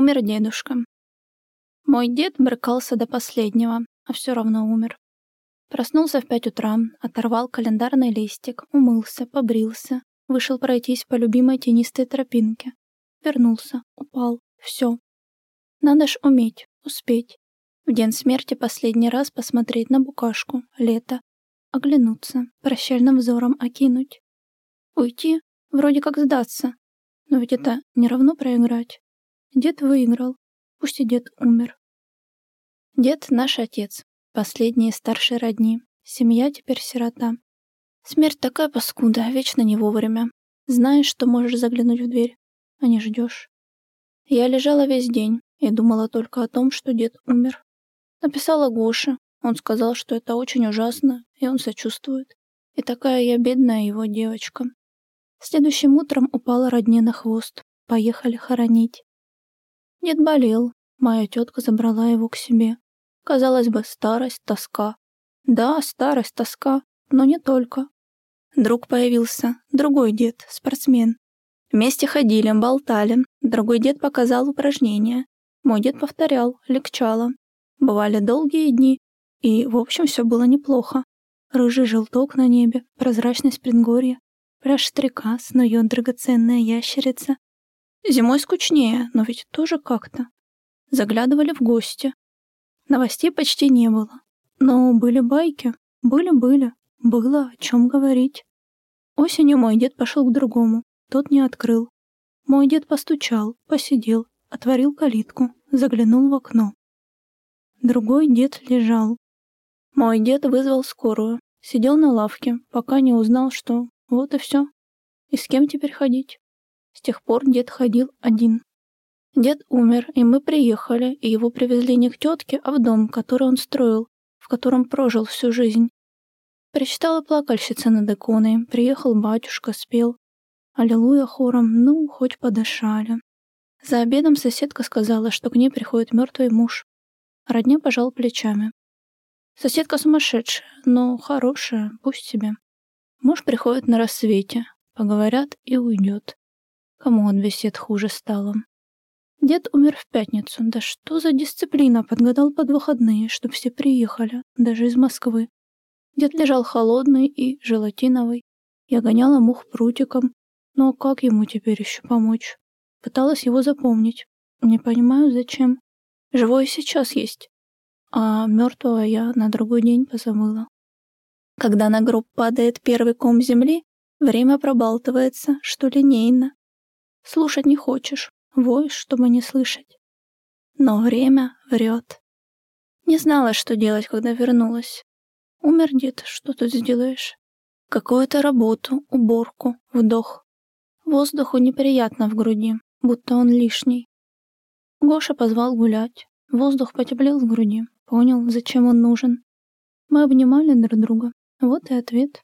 Умер дедушка. Мой дед брыкался до последнего, а все равно умер. Проснулся в пять утра, оторвал календарный листик, умылся, побрился, вышел пройтись по любимой тенистой тропинке. Вернулся, упал, все. Надо ж уметь, успеть. В день смерти последний раз посмотреть на букашку, лето, оглянуться, прощальным взором окинуть. Уйти, вроде как сдаться. Но ведь это не равно проиграть. Дед выиграл, пусть и дед умер. Дед — наш отец, последний старший родни. Семья теперь сирота. Смерть такая паскуда, вечно не вовремя. Знаешь, что можешь заглянуть в дверь, а не ждешь. Я лежала весь день и думала только о том, что дед умер. Написала Гоше. Он сказал, что это очень ужасно, и он сочувствует. И такая я бедная его девочка. Следующим утром упала родне на хвост. Поехали хоронить. Дед болел. Моя тетка забрала его к себе. Казалось бы, старость, тоска. Да, старость, тоска, но не только. Друг появился, другой дед, спортсмен. Вместе ходили, болтали. Другой дед показал упражнения. Мой дед повторял, легчало. Бывали долгие дни, и, в общем, все было неплохо. Рыжий желток на небе, прозрачность предгорья, пляж стрека, снует драгоценная ящерица. Зимой скучнее, но ведь тоже как-то. Заглядывали в гости. Новостей почти не было. Но были байки. Были-были. Было о чем говорить. Осенью мой дед пошел к другому. Тот не открыл. Мой дед постучал, посидел, отворил калитку, заглянул в окно. Другой дед лежал. Мой дед вызвал скорую. Сидел на лавке, пока не узнал, что вот и все. И с кем теперь ходить? С тех пор дед ходил один. Дед умер, и мы приехали, и его привезли не к тетке, а в дом, который он строил, в котором прожил всю жизнь. Причитала плакальщица над иконой, приехал батюшка, спел. Аллилуйя хором, ну, хоть подышали. За обедом соседка сказала, что к ней приходит мертвый муж. Родня пожал плечами. Соседка сумасшедшая, но хорошая, пусть себе. Муж приходит на рассвете, поговорят и уйдет. Кому он бесед хуже стало. Дед умер в пятницу. Да что за дисциплина подгадал под выходные, чтоб все приехали, даже из Москвы. Дед лежал холодный и желатиновый. Я гоняла мух прутиком. Но как ему теперь еще помочь? Пыталась его запомнить. Не понимаю, зачем. Живой сейчас есть. А мертвого я на другой день позабыла. Когда на гроб падает первый ком земли, время пробалтывается, что линейно. Слушать не хочешь, воешь, чтобы не слышать. Но время врет. Не знала, что делать, когда вернулась. Умер дед, что тут сделаешь? Какую-то работу, уборку, вдох. Воздуху неприятно в груди, будто он лишний. Гоша позвал гулять. Воздух потеплел в груди. Понял, зачем он нужен. Мы обнимали друг друга. Вот и ответ.